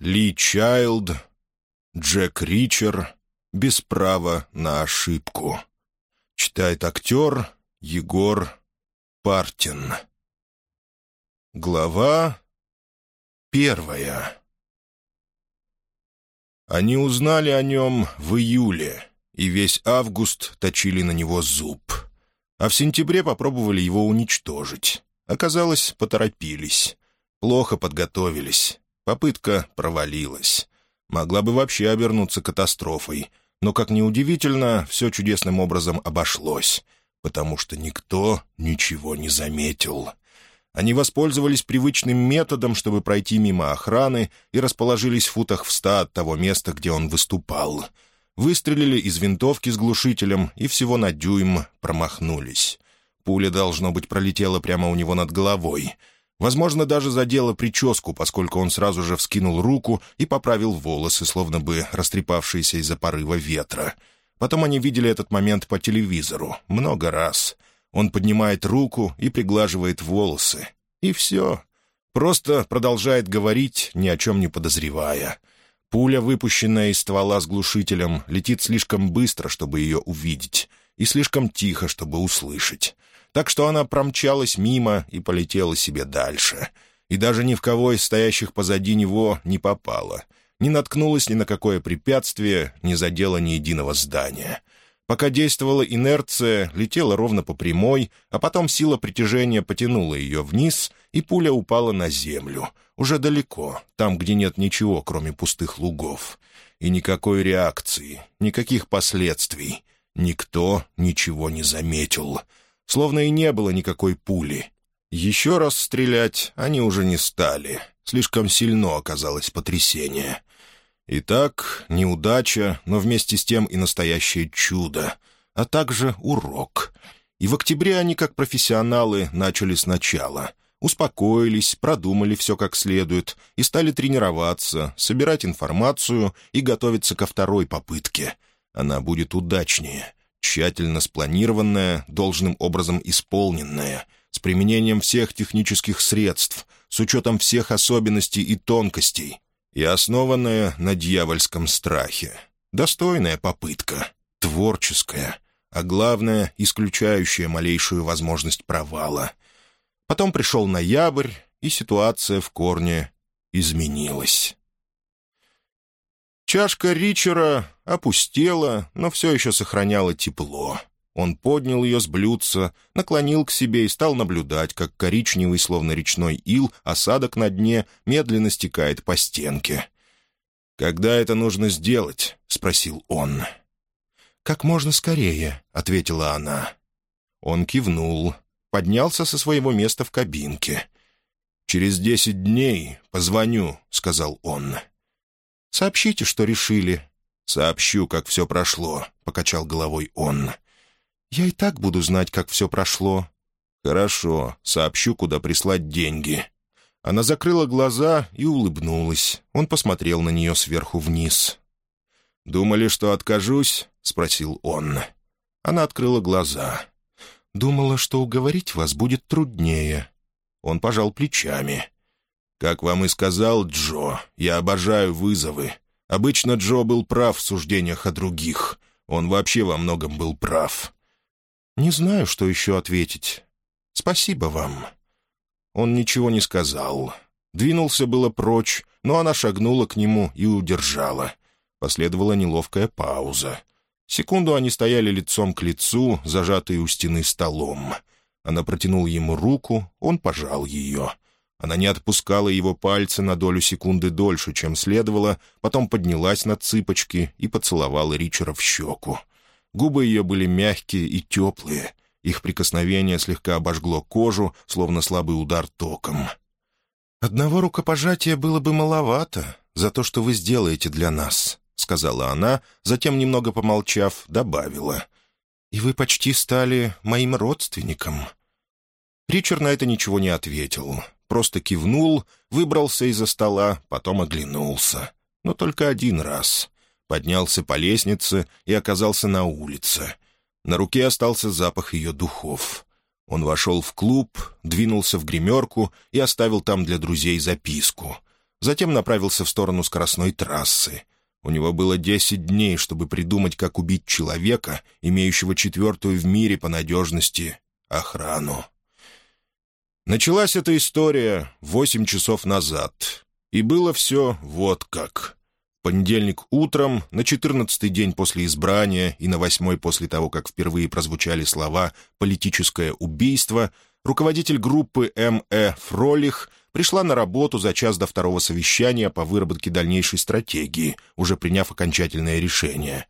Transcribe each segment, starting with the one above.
Ли Чайлд, Джек Ричер, без права на ошибку. Читает актер Егор Партин. Глава первая. Они узнали о нем в июле, и весь август точили на него зуб. А в сентябре попробовали его уничтожить. Оказалось, поторопились. Плохо подготовились. Попытка провалилась. Могла бы вообще обернуться катастрофой. Но, как ни удивительно, все чудесным образом обошлось, потому что никто ничего не заметил. Они воспользовались привычным методом, чтобы пройти мимо охраны, и расположились в футах в ста от того места, где он выступал. Выстрелили из винтовки с глушителем и всего на дюйм промахнулись. Пуля, должно быть, пролетела прямо у него над головой — Возможно, даже задела прическу, поскольку он сразу же вскинул руку и поправил волосы, словно бы растрепавшиеся из-за порыва ветра. Потом они видели этот момент по телевизору много раз. Он поднимает руку и приглаживает волосы. И все. Просто продолжает говорить, ни о чем не подозревая. Пуля, выпущенная из ствола с глушителем, летит слишком быстро, чтобы ее увидеть, и слишком тихо, чтобы услышать так что она промчалась мимо и полетела себе дальше. И даже ни в кого из стоящих позади него не попала. Не наткнулась ни на какое препятствие, не задела ни единого здания. Пока действовала инерция, летела ровно по прямой, а потом сила притяжения потянула ее вниз, и пуля упала на землю, уже далеко, там, где нет ничего, кроме пустых лугов. И никакой реакции, никаких последствий. Никто ничего не заметил словно и не было никакой пули. Еще раз стрелять они уже не стали. Слишком сильно оказалось потрясение. Итак, неудача, но вместе с тем и настоящее чудо, а также урок. И в октябре они, как профессионалы, начали сначала. Успокоились, продумали все как следует и стали тренироваться, собирать информацию и готовиться ко второй попытке. Она будет удачнее — тщательно спланированная, должным образом исполненная, с применением всех технических средств, с учетом всех особенностей и тонкостей, и основанная на дьявольском страхе. Достойная попытка, творческая, а главное, исключающая малейшую возможность провала. Потом пришел ноябрь, и ситуация в корне изменилась. Чашка Ричера опустела, но все еще сохраняла тепло. Он поднял ее с блюдца, наклонил к себе и стал наблюдать, как коричневый, словно речной ил, осадок на дне медленно стекает по стенке. «Когда это нужно сделать?» — спросил он. «Как можно скорее», — ответила она. Он кивнул, поднялся со своего места в кабинке. «Через десять дней позвоню», — сказал он. «Сообщите, что решили». «Сообщу, как все прошло», — покачал головой он. «Я и так буду знать, как все прошло». «Хорошо, сообщу, куда прислать деньги». Она закрыла глаза и улыбнулась. Он посмотрел на нее сверху вниз. «Думали, что откажусь?» — спросил он. Она открыла глаза. «Думала, что уговорить вас будет труднее». Он пожал плечами. «Как вам и сказал Джо, я обожаю вызовы. Обычно Джо был прав в суждениях о других. Он вообще во многом был прав». «Не знаю, что еще ответить. Спасибо вам». Он ничего не сказал. Двинулся было прочь, но она шагнула к нему и удержала. Последовала неловкая пауза. Секунду они стояли лицом к лицу, зажатые у стены столом. Она протянула ему руку, он пожал ее. Она не отпускала его пальцы на долю секунды дольше, чем следовало, потом поднялась на цыпочки и поцеловала Ричера в щеку. Губы ее были мягкие и теплые. Их прикосновение слегка обожгло кожу, словно слабый удар током. «Одного рукопожатия было бы маловато за то, что вы сделаете для нас», — сказала она, затем, немного помолчав, добавила. «И вы почти стали моим родственником». Ричард на это ничего не ответил просто кивнул, выбрался из-за стола, потом оглянулся. Но только один раз. Поднялся по лестнице и оказался на улице. На руке остался запах ее духов. Он вошел в клуб, двинулся в гримерку и оставил там для друзей записку. затем направился в сторону скоростной трассы. У него было десять дней, чтобы придумать, как убить человека, имеющего четвертую в мире по надежности охрану. Началась эта история восемь часов назад, и было все вот как. Понедельник утром, на четырнадцатый день после избрания и на восьмой после того, как впервые прозвучали слова «политическое убийство», руководитель группы М.Э. Фролих пришла на работу за час до второго совещания по выработке дальнейшей стратегии, уже приняв окончательное решение.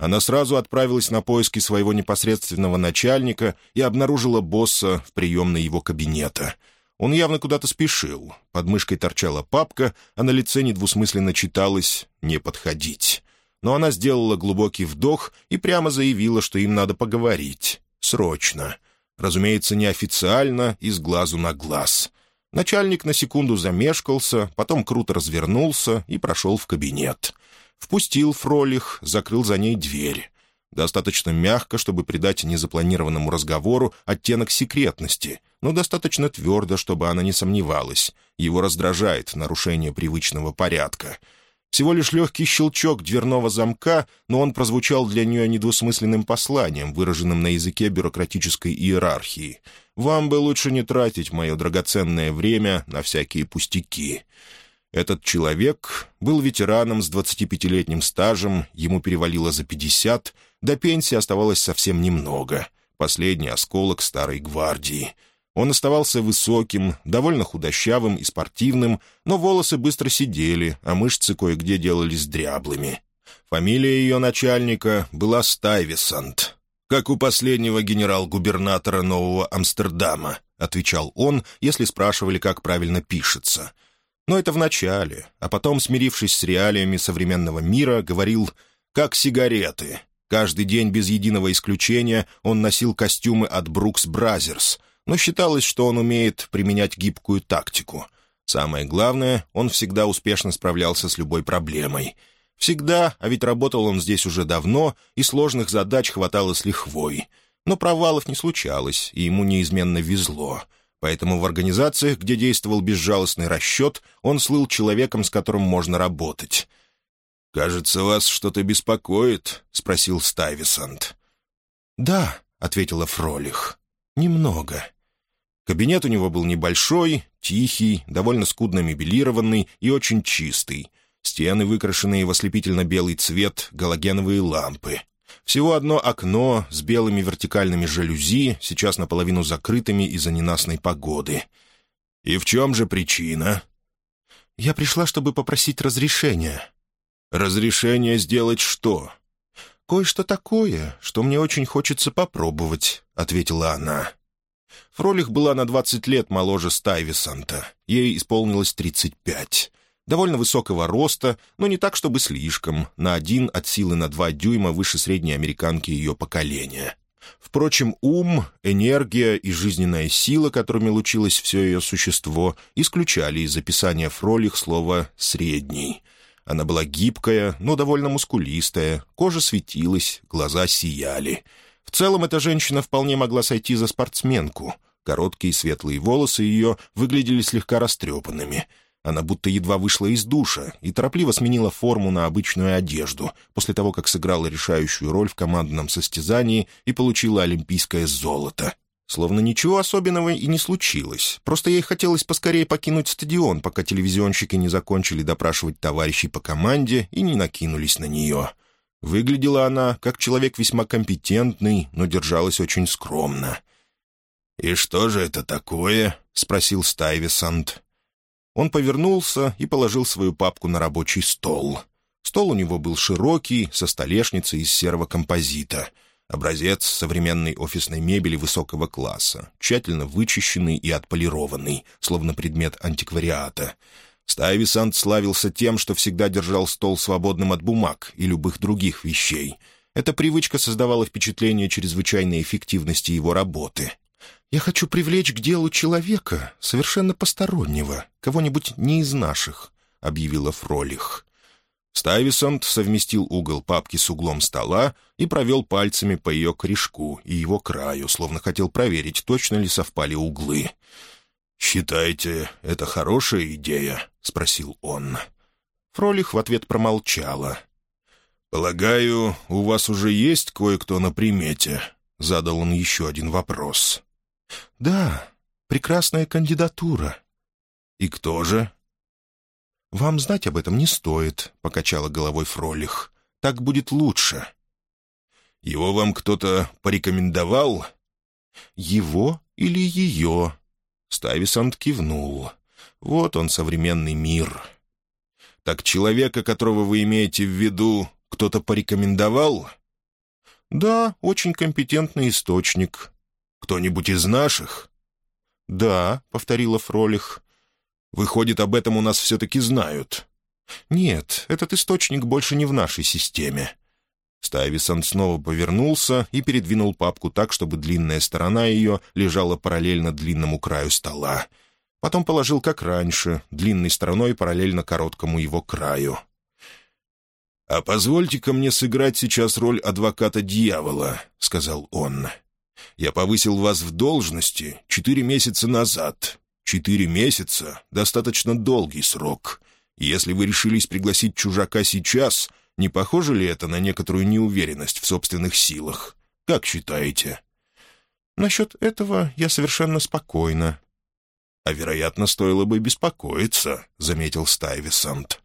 Она сразу отправилась на поиски своего непосредственного начальника и обнаружила босса в приемной его кабинета. Он явно куда-то спешил. Под мышкой торчала папка, а на лице недвусмысленно читалось «не подходить». Но она сделала глубокий вдох и прямо заявила, что им надо поговорить. Срочно. Разумеется, неофициально и с глазу на глаз. Начальник на секунду замешкался, потом круто развернулся и прошел в кабинет. Впустил Фролих, закрыл за ней дверь. Достаточно мягко, чтобы придать незапланированному разговору оттенок секретности, но достаточно твердо, чтобы она не сомневалась. Его раздражает нарушение привычного порядка. Всего лишь легкий щелчок дверного замка, но он прозвучал для нее недвусмысленным посланием, выраженным на языке бюрократической иерархии — вам бы лучше не тратить мое драгоценное время на всякие пустяки. Этот человек был ветераном с 25-летним стажем, ему перевалило за 50, до пенсии оставалось совсем немного. Последний осколок старой гвардии. Он оставался высоким, довольно худощавым и спортивным, но волосы быстро сидели, а мышцы кое-где делались дряблыми. Фамилия ее начальника была Стайвисант как у последнего генерал-губернатора Нового Амстердама», — отвечал он, если спрашивали, как правильно пишется. Но это в начале, а потом, смирившись с реалиями современного мира, говорил «как сигареты». Каждый день без единого исключения он носил костюмы от Brooks Brothers, но считалось, что он умеет применять гибкую тактику. Самое главное, он всегда успешно справлялся с любой проблемой — Всегда, а ведь работал он здесь уже давно, и сложных задач хватало с лихвой. Но провалов не случалось, и ему неизменно везло. Поэтому в организациях, где действовал безжалостный расчет, он слыл человеком, с которым можно работать. «Кажется, вас что-то беспокоит?» — спросил Стайвисант. «Да», — ответила Фролих. «Немного». Кабинет у него был небольшой, тихий, довольно скудно мебелированный и очень чистый — Стены, выкрашенные в ослепительно-белый цвет, галогеновые лампы. Всего одно окно с белыми вертикальными жалюзи, сейчас наполовину закрытыми из-за ненастной погоды. «И в чем же причина?» «Я пришла, чтобы попросить разрешения». «Разрешение сделать что?» «Кое-что такое, что мне очень хочется попробовать», — ответила она. Фролих была на двадцать лет моложе Стайвисанта. Ей исполнилось тридцать пять довольно высокого роста, но не так, чтобы слишком, на один от силы на два дюйма выше средней американки ее поколения. Впрочем, ум, энергия и жизненная сила, которыми лучилось все ее существо, исключали из описания Фролих слово «средний». Она была гибкая, но довольно мускулистая, кожа светилась, глаза сияли. В целом эта женщина вполне могла сойти за спортсменку. Короткие светлые волосы ее выглядели слегка растрепанными — она будто едва вышла из душа и торопливо сменила форму на обычную одежду после того, как сыграла решающую роль в командном состязании и получила олимпийское золото. Словно ничего особенного и не случилось. Просто ей хотелось поскорее покинуть стадион, пока телевизионщики не закончили допрашивать товарищей по команде и не накинулись на нее. Выглядела она как человек весьма компетентный, но держалась очень скромно. «И что же это такое?» — спросил Стайвисант. Он повернулся и положил свою папку на рабочий стол. Стол у него был широкий, со столешницей из серого композита. Образец современной офисной мебели высокого класса, тщательно вычищенный и отполированный, словно предмет антиквариата. Стайвисант славился тем, что всегда держал стол свободным от бумаг и любых других вещей. Эта привычка создавала впечатление чрезвычайной эффективности его работы. «Я хочу привлечь к делу человека, совершенно постороннего, кого-нибудь не из наших», — объявила Фролих. Стайвисонт совместил угол папки с углом стола и провел пальцами по ее корешку и его краю, словно хотел проверить, точно ли совпали углы. «Считаете, это хорошая идея?» — спросил он. Фролих в ответ промолчала. «Полагаю, у вас уже есть кое-кто на примете?» — задал он еще один вопрос. «Да, прекрасная кандидатура». «И кто же?» «Вам знать об этом не стоит», — покачала головой Фролих. «Так будет лучше». «Его вам кто-то порекомендовал?» «Его или ее?» Стависант кивнул. «Вот он, современный мир». «Так человека, которого вы имеете в виду, кто-то порекомендовал?» «Да, очень компетентный источник». «Кто-нибудь из наших?» «Да», — повторила Фролих. «Выходит, об этом у нас все-таки знают». «Нет, этот источник больше не в нашей системе». Стайвисон снова повернулся и передвинул папку так, чтобы длинная сторона ее лежала параллельно длинному краю стола. Потом положил, как раньше, длинной стороной параллельно короткому его краю. «А позвольте-ка мне сыграть сейчас роль адвоката дьявола», — сказал он. «Я повысил вас в должности четыре месяца назад. Четыре месяца — достаточно долгий срок. Если вы решились пригласить чужака сейчас, не похоже ли это на некоторую неуверенность в собственных силах? Как считаете?» «Насчет этого я совершенно спокойна». «А, вероятно, стоило бы беспокоиться», — заметил Стайвисант.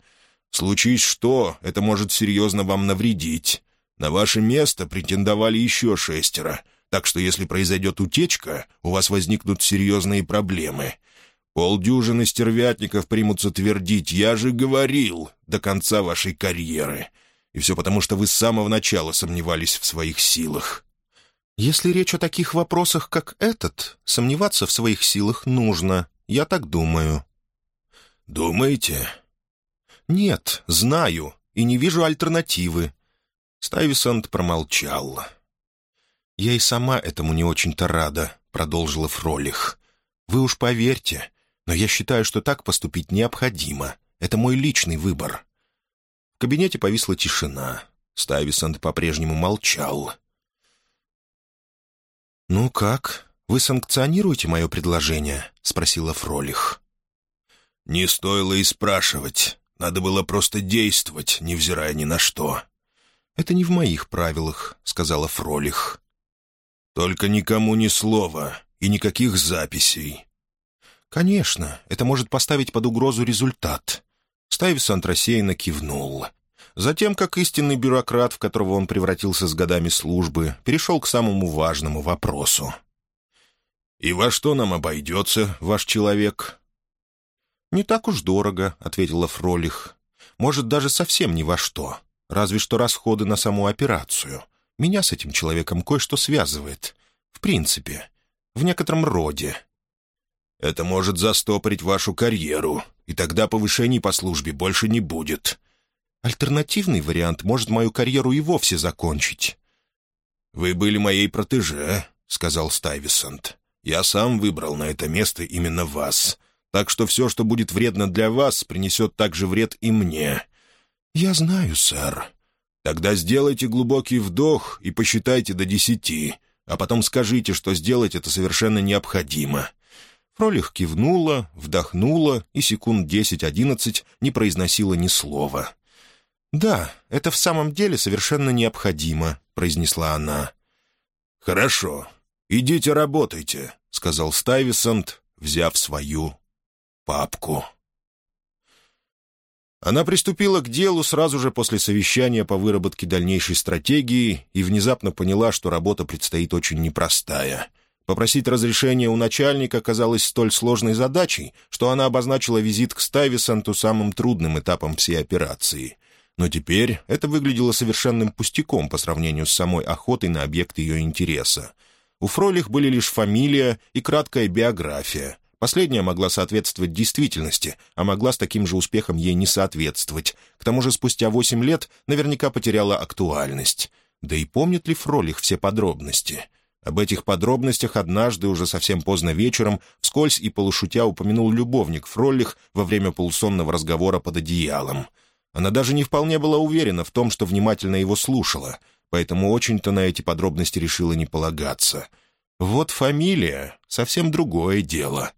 Случись что, это может серьезно вам навредить. На ваше место претендовали еще шестеро, так что если произойдет утечка, у вас возникнут серьезные проблемы. Полдюжины стервятников примутся твердить «Я же говорил» до конца вашей карьеры. И все потому, что вы с самого начала сомневались в своих силах. Если речь о таких вопросах, как этот, сомневаться в своих силах нужно. Я так думаю. «Думаете?» «Нет, знаю, и не вижу альтернативы». Стайвисант промолчал. «Я и сама этому не очень-то рада», — продолжила Фролих. «Вы уж поверьте, но я считаю, что так поступить необходимо. Это мой личный выбор». В кабинете повисла тишина. Стайвисант по-прежнему молчал. «Ну как, вы санкционируете мое предложение?» — спросила Фролих. «Не стоило и спрашивать. Надо было просто действовать, невзирая ни на что. «Это не в моих правилах», — сказала Фролих. «Только никому ни слова и никаких записей». «Конечно, это может поставить под угрозу результат». Стайвисант рассеянно кивнул. Затем, как истинный бюрократ, в которого он превратился с годами службы, перешел к самому важному вопросу. «И во что нам обойдется, ваш человек?» «Не так уж дорого», — ответила Фролих. «Может, даже совсем ни во что. Разве что расходы на саму операцию. Меня с этим человеком кое-что связывает. В принципе. В некотором роде». «Это может застопорить вашу карьеру, и тогда повышений по службе больше не будет». «Альтернативный вариант может мою карьеру и вовсе закончить». «Вы были моей протеже», — сказал Стайвисонт. «Я сам выбрал на это место именно вас. Так что все, что будет вредно для вас, принесет также вред и мне». «Я знаю, сэр». «Тогда сделайте глубокий вдох и посчитайте до десяти, а потом скажите, что сделать это совершенно необходимо». Фролих кивнула, вдохнула и секунд десять-одиннадцать не произносила ни слова. «Да, это в самом деле совершенно необходимо», — произнесла она. «Хорошо. Идите работайте», — сказал Стайвисонт, взяв свою папку. Она приступила к делу сразу же после совещания по выработке дальнейшей стратегии и внезапно поняла, что работа предстоит очень непростая. Попросить разрешения у начальника казалось столь сложной задачей, что она обозначила визит к Стайвисанту самым трудным этапом всей операции. Но теперь это выглядело совершенным пустяком по сравнению с самой охотой на объект ее интереса. У Фролих были лишь фамилия и краткая биография — Последняя могла соответствовать действительности, а могла с таким же успехом ей не соответствовать. К тому же спустя восемь лет наверняка потеряла актуальность. Да и помнит ли Фролих все подробности? Об этих подробностях однажды, уже совсем поздно вечером, вскользь и полушутя упомянул любовник Фролих во время полусонного разговора под одеялом. Она даже не вполне была уверена в том, что внимательно его слушала, поэтому очень-то на эти подробности решила не полагаться. Вот фамилия — совсем другое дело.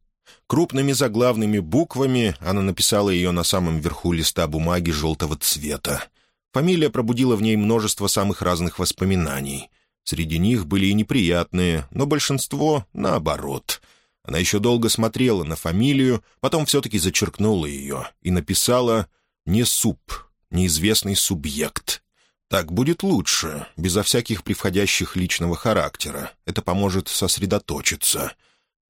Крупными заглавными буквами она написала ее на самом верху листа бумаги желтого цвета. Фамилия пробудила в ней множество самых разных воспоминаний. Среди них были и неприятные, но большинство — наоборот. Она еще долго смотрела на фамилию, потом все-таки зачеркнула ее и написала «не суп, неизвестный субъект». Так будет лучше, безо всяких превходящих личного характера. Это поможет сосредоточиться.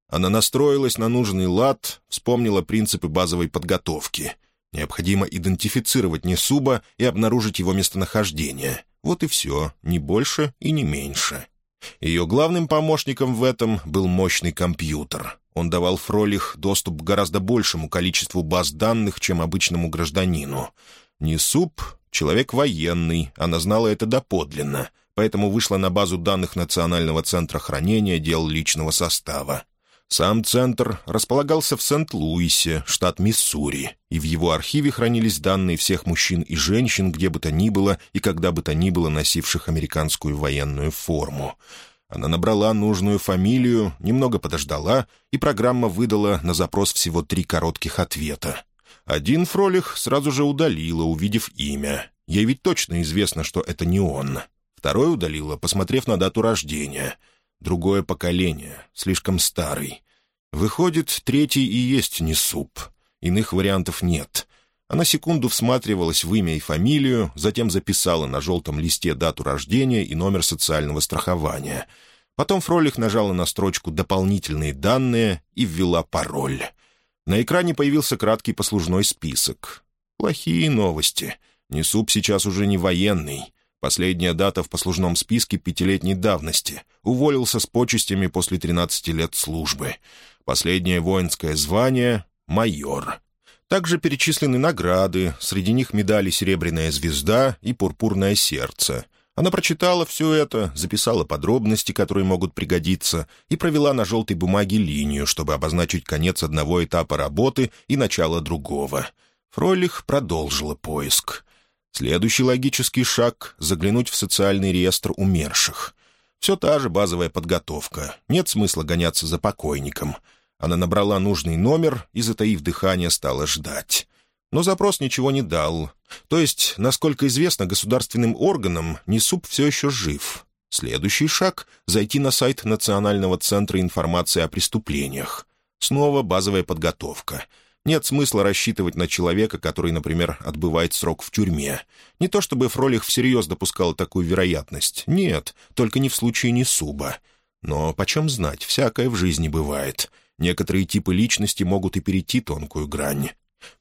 Она настроилась на нужный лад, вспомнила принципы базовой подготовки. Необходимо идентифицировать Несуба и обнаружить его местонахождение. Вот и все, не больше и не меньше. Ее главным помощником в этом был мощный компьютер. Он давал Фролих доступ к гораздо большему количеству баз данных, чем обычному гражданину. Несуб — человек военный, она знала это доподлинно, поэтому вышла на базу данных Национального центра хранения дел личного состава. Сам центр располагался в Сент-Луисе, штат Миссури, и в его архиве хранились данные всех мужчин и женщин, где бы то ни было и когда бы то ни было носивших американскую военную форму. Она набрала нужную фамилию, немного подождала, и программа выдала на запрос всего три коротких ответа. Один Фролих сразу же удалила, увидев имя. Ей ведь точно известно, что это не он. Второй удалила, посмотрев на дату рождения — Другое поколение, слишком старый. Выходит, третий и есть не суп. Иных вариантов нет. Она секунду всматривалась в имя и фамилию, затем записала на желтом листе дату рождения и номер социального страхования. Потом Фролих нажала на строчку «Дополнительные данные» и ввела пароль. На экране появился краткий послужной список. Плохие новости. Несуп сейчас уже не военный. Последняя дата в послужном списке пятилетней давности. Уволился с почестями после 13 лет службы. Последнее воинское звание — майор. Также перечислены награды, среди них медали «Серебряная звезда» и «Пурпурное сердце». Она прочитала все это, записала подробности, которые могут пригодиться, и провела на желтой бумаге линию, чтобы обозначить конец одного этапа работы и начало другого. Фройлих продолжила поиск. Следующий логический шаг — заглянуть в социальный реестр умерших. Все та же базовая подготовка. Нет смысла гоняться за покойником. Она набрала нужный номер и, затаив дыхание, стала ждать. Но запрос ничего не дал. То есть, насколько известно государственным органам, Несуп все еще жив. Следующий шаг — зайти на сайт Национального центра информации о преступлениях. Снова базовая подготовка — нет смысла рассчитывать на человека, который, например, отбывает срок в тюрьме. Не то чтобы Фролих всерьез допускал такую вероятность. Нет, только не в случае Несуба. Но почем знать, всякое в жизни бывает. Некоторые типы личности могут и перейти тонкую грань.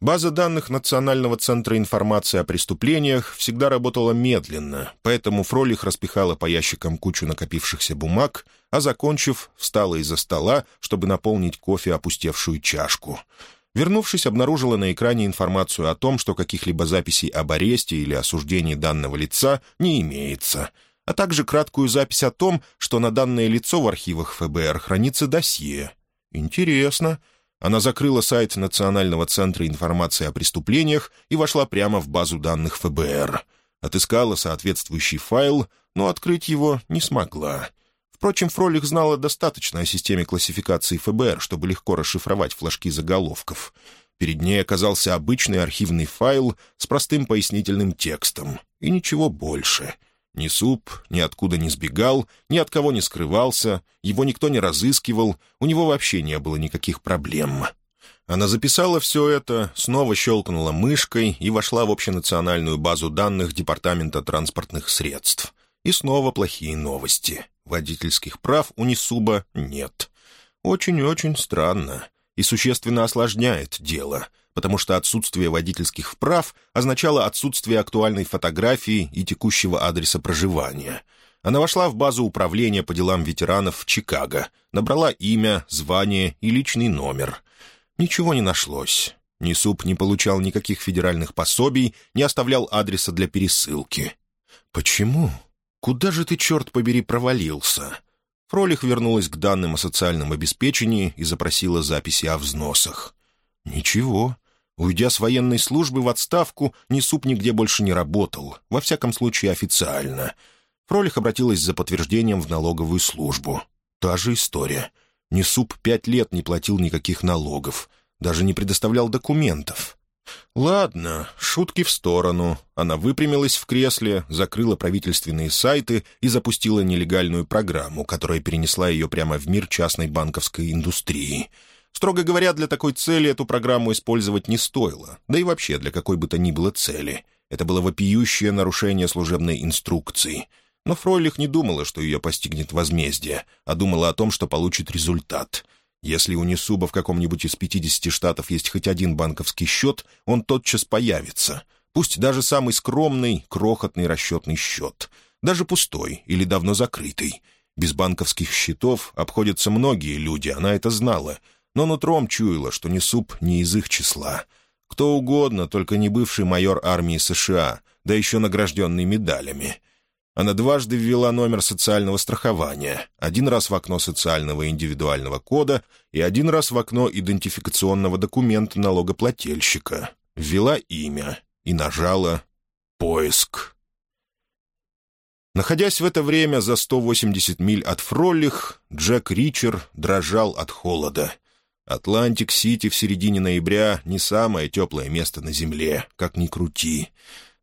База данных Национального центра информации о преступлениях всегда работала медленно, поэтому Фролих распихала по ящикам кучу накопившихся бумаг, а, закончив, встала из-за стола, чтобы наполнить кофе опустевшую чашку — Вернувшись, обнаружила на экране информацию о том, что каких-либо записей об аресте или осуждении данного лица не имеется, а также краткую запись о том, что на данное лицо в архивах ФБР хранится досье. Интересно. Она закрыла сайт Национального центра информации о преступлениях и вошла прямо в базу данных ФБР. Отыскала соответствующий файл, но открыть его не смогла. Впрочем, Фролих знала достаточно о системе классификации ФБР, чтобы легко расшифровать флажки заголовков. Перед ней оказался обычный архивный файл с простым пояснительным текстом. И ничего больше. Ни суп, ни откуда не сбегал, ни от кого не скрывался, его никто не разыскивал, у него вообще не было никаких проблем. Она записала все это, снова щелкнула мышкой и вошла в общенациональную базу данных Департамента транспортных средств. И снова плохие новости. Водительских прав у Нисуба нет. Очень-очень странно и существенно осложняет дело, потому что отсутствие водительских прав означало отсутствие актуальной фотографии и текущего адреса проживания. Она вошла в базу управления по делам ветеранов в Чикаго, набрала имя, звание и личный номер. Ничего не нашлось. Нисуб не получал никаких федеральных пособий, не оставлял адреса для пересылки. Почему? «Куда же ты, черт побери, провалился?» Фролих вернулась к данным о социальном обеспечении и запросила записи о взносах. «Ничего. Уйдя с военной службы в отставку, Несуп нигде больше не работал, во всяком случае официально. Фролих обратилась за подтверждением в налоговую службу. Та же история. Несуп пять лет не платил никаких налогов, даже не предоставлял документов. «Ладно, шутки в сторону». Она выпрямилась в кресле, закрыла правительственные сайты и запустила нелегальную программу, которая перенесла ее прямо в мир частной банковской индустрии. Строго говоря, для такой цели эту программу использовать не стоило, да и вообще для какой бы то ни было цели. Это было вопиющее нарушение служебной инструкции. Но Фройлих не думала, что ее постигнет возмездие, а думала о том, что получит результат — если у Несуба в каком-нибудь из 50 штатов есть хоть один банковский счет, он тотчас появится. Пусть даже самый скромный, крохотный расчетный счет. Даже пустой или давно закрытый. Без банковских счетов обходятся многие люди, она это знала. Но нутром чуяла, что Несуб не из их числа. Кто угодно, только не бывший майор армии США, да еще награжденный медалями. Она дважды ввела номер социального страхования, один раз в окно социального индивидуального кода и один раз в окно идентификационного документа налогоплательщика. Ввела имя и нажала «Поиск». Находясь в это время за 180 миль от Фроллих, Джек Ричер дрожал от холода. Атлантик-Сити в середине ноября — не самое теплое место на Земле, как ни крути.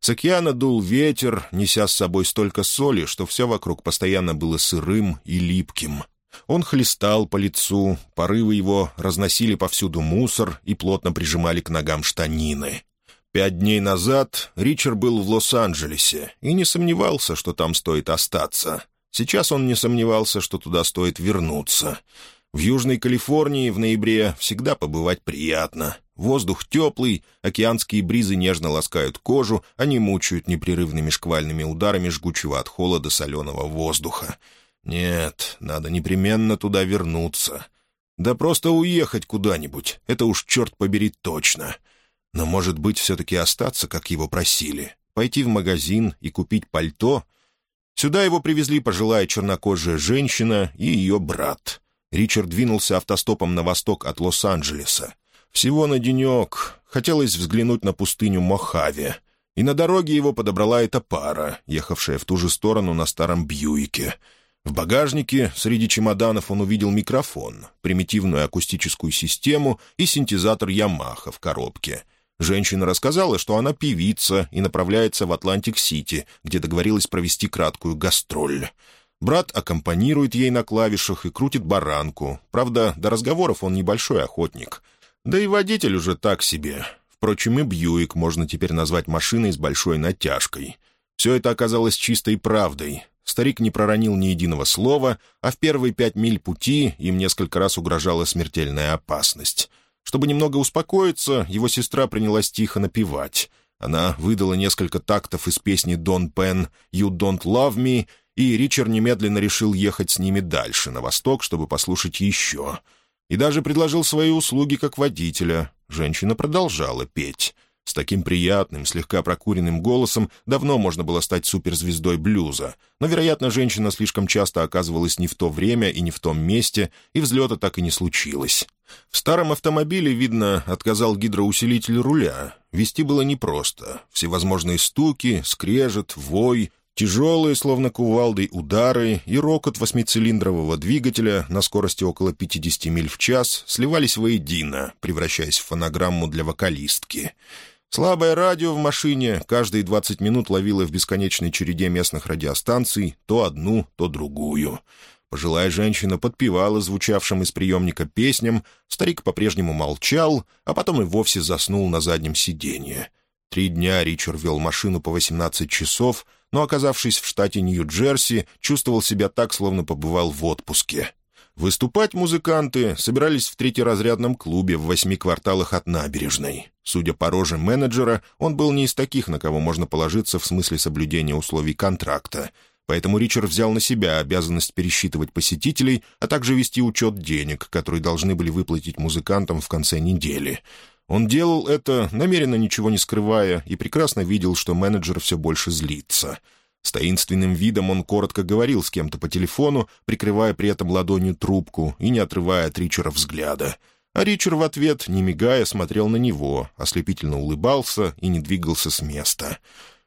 С океана дул ветер, неся с собой столько соли, что все вокруг постоянно было сырым и липким. Он хлестал по лицу, порывы его разносили повсюду мусор и плотно прижимали к ногам штанины. Пять дней назад Ричард был в Лос-Анджелесе и не сомневался, что там стоит остаться. Сейчас он не сомневался, что туда стоит вернуться. В Южной Калифорнии в ноябре всегда побывать приятно. Воздух теплый, океанские бризы нежно ласкают кожу, они мучают непрерывными шквальными ударами жгучего от холода соленого воздуха. Нет, надо непременно туда вернуться. Да просто уехать куда-нибудь, это уж, черт побери, точно. Но, может быть, все-таки остаться, как его просили, пойти в магазин и купить пальто? Сюда его привезли пожилая чернокожая женщина и ее брат. Ричард двинулся автостопом на восток от Лос-Анджелеса. Всего на денек. Хотелось взглянуть на пустыню Мохаве. И на дороге его подобрала эта пара, ехавшая в ту же сторону на старом Бьюике. В багажнике среди чемоданов он увидел микрофон, примитивную акустическую систему и синтезатор «Ямаха» в коробке. Женщина рассказала, что она певица и направляется в Атлантик-Сити, где договорилась провести краткую гастроль. Брат аккомпанирует ей на клавишах и крутит баранку. Правда, до разговоров он небольшой охотник — да и водитель уже так себе. Впрочем, и Бьюик можно теперь назвать машиной с большой натяжкой. Все это оказалось чистой правдой. Старик не проронил ни единого слова, а в первые пять миль пути им несколько раз угрожала смертельная опасность. Чтобы немного успокоиться, его сестра принялась тихо напевать. Она выдала несколько тактов из песни «Дон Пен» «You Don't Love Me», и Ричард немедленно решил ехать с ними дальше, на восток, чтобы послушать еще — и даже предложил свои услуги как водителя. Женщина продолжала петь. С таким приятным, слегка прокуренным голосом давно можно было стать суперзвездой блюза, но, вероятно, женщина слишком часто оказывалась не в то время и не в том месте, и взлета так и не случилось. В старом автомобиле, видно, отказал гидроусилитель руля. Вести было непросто. Всевозможные стуки, скрежет, вой, Тяжелые, словно кувалдой, удары и рокот восьмицилиндрового двигателя на скорости около 50 миль в час сливались воедино, превращаясь в фонограмму для вокалистки. Слабое радио в машине каждые 20 минут ловило в бесконечной череде местных радиостанций то одну, то другую. Пожилая женщина подпевала звучавшим из приемника песням, старик по-прежнему молчал, а потом и вовсе заснул на заднем сиденье. Три дня Ричард вел машину по 18 часов — но, оказавшись в штате Нью-Джерси, чувствовал себя так, словно побывал в отпуске. Выступать музыканты собирались в третьеразрядном клубе в восьми кварталах от набережной. Судя по роже менеджера, он был не из таких, на кого можно положиться в смысле соблюдения условий контракта. Поэтому Ричард взял на себя обязанность пересчитывать посетителей, а также вести учет денег, которые должны были выплатить музыкантам в конце недели. Он делал это, намеренно ничего не скрывая, и прекрасно видел, что менеджер все больше злится. С таинственным видом он коротко говорил с кем-то по телефону, прикрывая при этом ладонью трубку и не отрывая от Ричера взгляда. А Ричард в ответ, не мигая, смотрел на него, ослепительно улыбался и не двигался с места.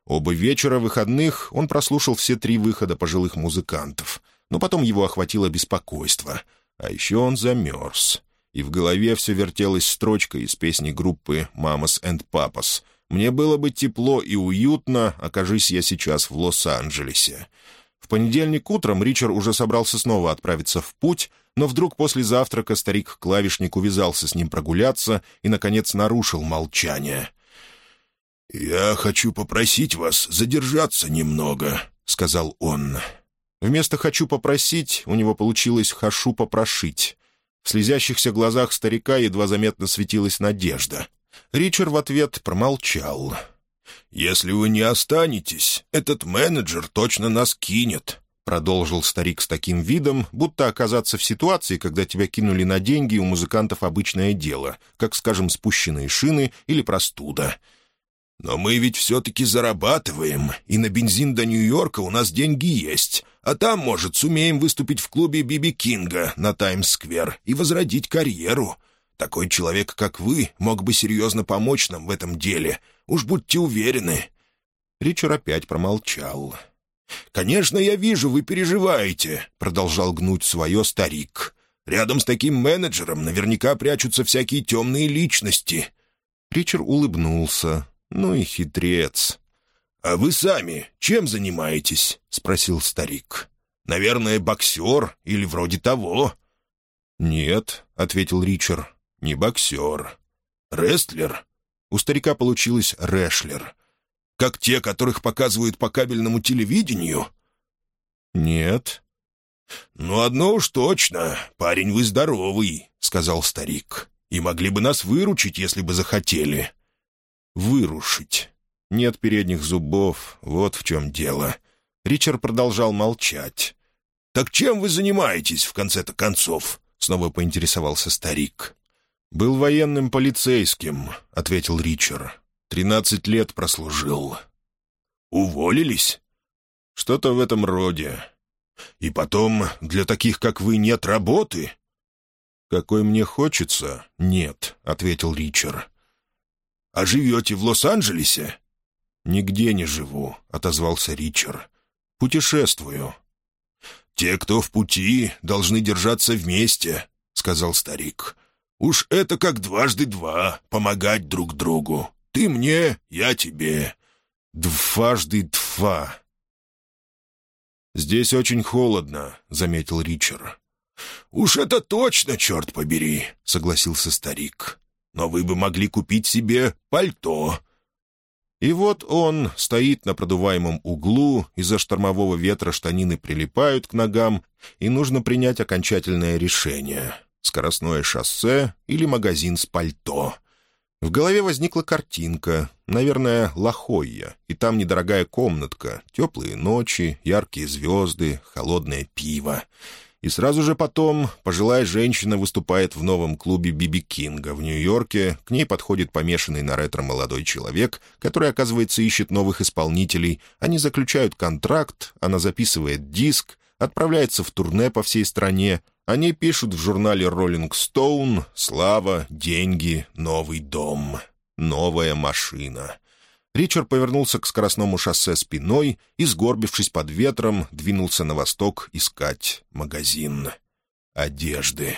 Оба вечера выходных он прослушал все три выхода пожилых музыкантов. Но потом его охватило беспокойство — А еще он замерз. И в голове все вертелось строчка из песни группы «Мамас энд Папас». «Мне было бы тепло и уютно, окажись я сейчас в Лос-Анджелесе». В понедельник утром Ричард уже собрался снова отправиться в путь, но вдруг после завтрака старик-клавишник увязался с ним прогуляться и, наконец, нарушил молчание. «Я хочу попросить вас задержаться немного», — сказал он. Вместо «хочу попросить» у него получилось «хочу попрошить». В слезящихся глазах старика едва заметно светилась надежда. Ричард в ответ промолчал. «Если вы не останетесь, этот менеджер точно нас кинет», — продолжил старик с таким видом, будто оказаться в ситуации, когда тебя кинули на деньги, у музыкантов обычное дело, как, скажем, спущенные шины или простуда. «Но мы ведь все-таки зарабатываем, и на бензин до Нью-Йорка у нас деньги есть, а там, может, сумеем выступить в клубе Биби Кинга на Таймс-сквер и возродить карьеру. Такой человек, как вы, мог бы серьезно помочь нам в этом деле. Уж будьте уверены». Ричард опять промолчал. «Конечно, я вижу, вы переживаете», — продолжал гнуть свое старик. «Рядом с таким менеджером наверняка прячутся всякие темные личности». Ричард улыбнулся. «Ну и хитрец». «А вы сами чем занимаетесь?» — спросил старик. «Наверное, боксер или вроде того». «Нет», — ответил Ричард, — «не боксер». «Рестлер?» У старика получилось «Рэшлер». «Как те, которых показывают по кабельному телевидению?» «Нет». «Ну, одно уж точно. Парень вы здоровый», — сказал старик. «И могли бы нас выручить, если бы захотели». «Вырушить. Нет передних зубов, вот в чем дело». Ричард продолжал молчать. «Так чем вы занимаетесь, в конце-то концов?» — снова поинтересовался старик. «Был военным полицейским», — ответил Ричард. «Тринадцать лет прослужил». «Уволились?» «Что-то в этом роде. И потом, для таких, как вы, нет работы?» «Какой мне хочется, нет», — ответил Ричард. «А живете в Лос-Анджелесе?» «Нигде не живу», — отозвался Ричард. «Путешествую». «Те, кто в пути, должны держаться вместе», — сказал старик. Уж это как дважды два — помогать друг другу. Ты мне, я тебе. Дважды два. «Здесь очень холодно», — заметил Ричард. «Уж это точно, черт побери», — согласился старик. «Но вы бы могли купить себе пальто». И вот он стоит на продуваемом углу, из-за штормового ветра штанины прилипают к ногам, и нужно принять окончательное решение скоростное шоссе или магазин с пальто. В голове возникла картинка, наверное, Лохойя, и там недорогая комнатка, теплые ночи, яркие звезды, холодное пиво. И сразу же потом пожилая женщина выступает в новом клубе Биби Кинга в Нью-Йорке, к ней подходит помешанный на ретро молодой человек, который, оказывается, ищет новых исполнителей, они заключают контракт, она записывает диск, отправляется в турне по всей стране, они пишут в журнале «Роллинг Стоун» «Слава, деньги, новый дом, новая машина». Ричард повернулся к скоростному шоссе спиной и, сгорбившись под ветром, двинулся на восток искать магазин одежды.